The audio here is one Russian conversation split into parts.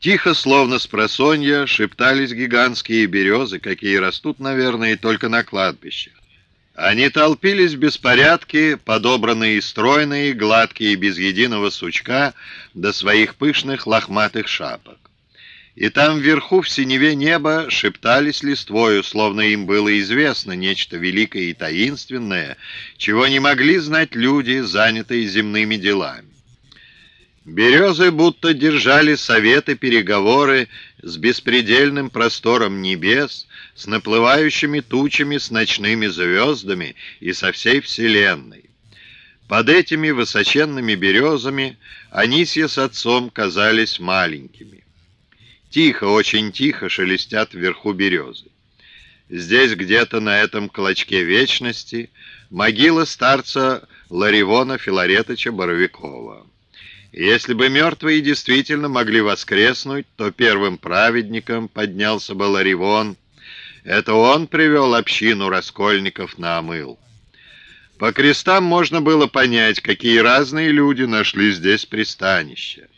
Тихо, словно с просонья, шептались гигантские березы, какие растут, наверное, только на кладбищах. Они толпились в беспорядке, подобранные и стройные, гладкие, без единого сучка, до своих пышных лохматых шапок. И там вверху в синеве неба шептались листвою, словно им было известно нечто великое и таинственное, чего не могли знать люди, занятые земными делами. Березы будто держали советы, переговоры с беспредельным простором небес, с наплывающими тучами, с ночными звездами и со всей вселенной. Под этими высоченными березами Анисья с отцом казались маленькими. Тихо, очень тихо шелестят вверху березы. Здесь где-то на этом клочке вечности могила старца Ларивона Филаретовича Боровикова. Если бы мертвые действительно могли воскреснуть, то первым праведником поднялся бы Ларивон. Это он привел общину раскольников на омыл. По крестам можно было понять, какие разные люди нашли здесь пристанище.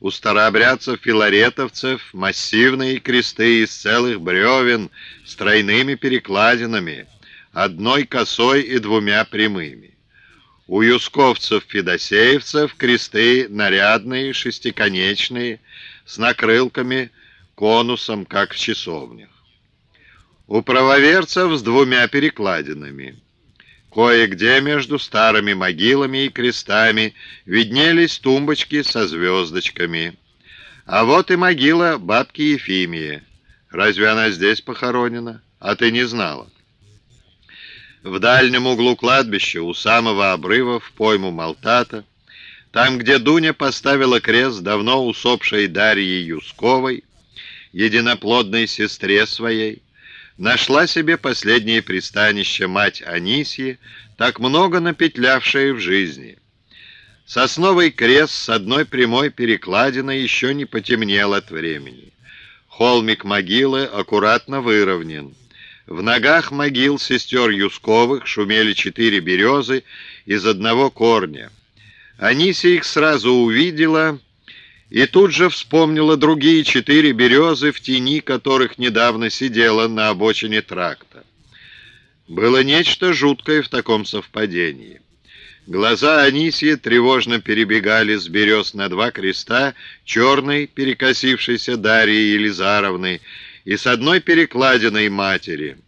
У старообрядцев-филаретовцев массивные кресты из целых бревен с тройными перекладинами, одной косой и двумя прямыми. У юсковцев-федосеевцев кресты нарядные, шестиконечные, с накрылками, конусом, как в часовнях. У правоверцев с двумя перекладинами. Кое-где между старыми могилами и крестами виднелись тумбочки со звездочками. А вот и могила бабки Ефимии. Разве она здесь похоронена? А ты не знала? В дальнем углу кладбища, у самого обрыва, в пойму Малтата, там, где Дуня поставила крест давно усопшей Дарьи Юсковой, единоплодной сестре своей, нашла себе последнее пристанище мать Анисьи, так много напетлявшая в жизни. Сосновый крест с одной прямой перекладиной еще не потемнел от времени. Холмик могилы аккуратно выровнен. В ногах могил сестер Юсковых шумели четыре березы из одного корня. Анисия их сразу увидела и тут же вспомнила другие четыре березы, в тени которых недавно сидела на обочине тракта. Было нечто жуткое в таком совпадении. Глаза Анисии тревожно перебегали с берез на два креста черной, перекосившейся Дарьи Елизаровны, и с одной перекладиной матери.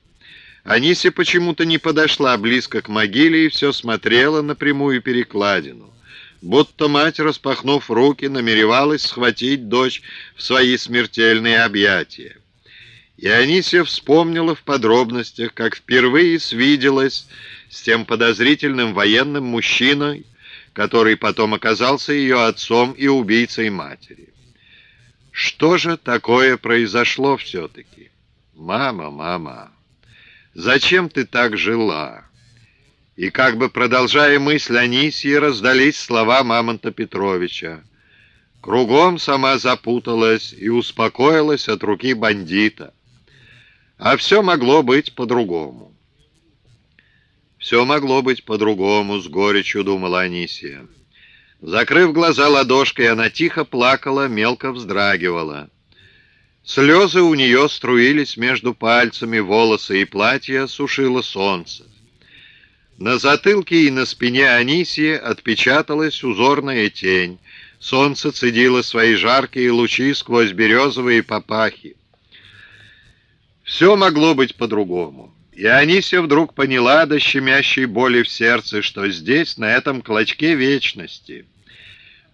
Анися почему-то не подошла близко к могиле и все смотрела на прямую перекладину. Будто мать, распахнув руки, намеревалась схватить дочь в свои смертельные объятия. И Анисия вспомнила в подробностях, как впервые свиделась с тем подозрительным военным мужчиной, который потом оказался ее отцом и убийцей матери. Что же такое произошло все-таки? Мама, мама, зачем ты так жила? И как бы продолжая мысль Анисии, раздались слова Мамонта Петровича. Кругом сама запуталась и успокоилась от руки бандита. А все могло быть по-другому. Все могло быть по-другому, с горечью думала Анисия. Закрыв глаза ладошкой, она тихо плакала, мелко вздрагивала. Слезы у нее струились между пальцами, волосы и платье сушило солнце. На затылке и на спине Анисии отпечаталась узорная тень. Солнце цедило свои жаркие лучи сквозь березовые папахи. Все могло быть по-другому. И Анисия вдруг поняла до щемящей боли в сердце, что здесь, на этом клочке вечности,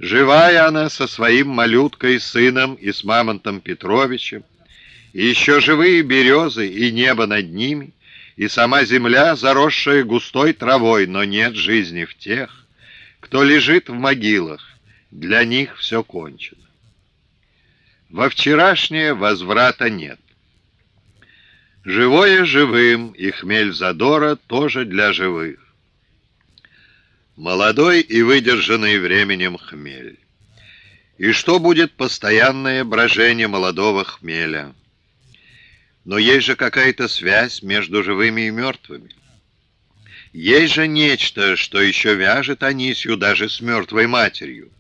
Живая она со своим малюткой сыном и с Мамонтом Петровичем, и еще живые березы и небо над ними, и сама земля, заросшая густой травой, но нет жизни в тех, кто лежит в могилах, для них все кончено. Во вчерашнее возврата нет. Живое живым, и хмель задора тоже для живых. Молодой и выдержанный временем хмель. И что будет постоянное брожение молодого хмеля? Но есть же какая-то связь между живыми и мертвыми. Есть же нечто, что еще вяжет Анисью даже с мертвой матерью.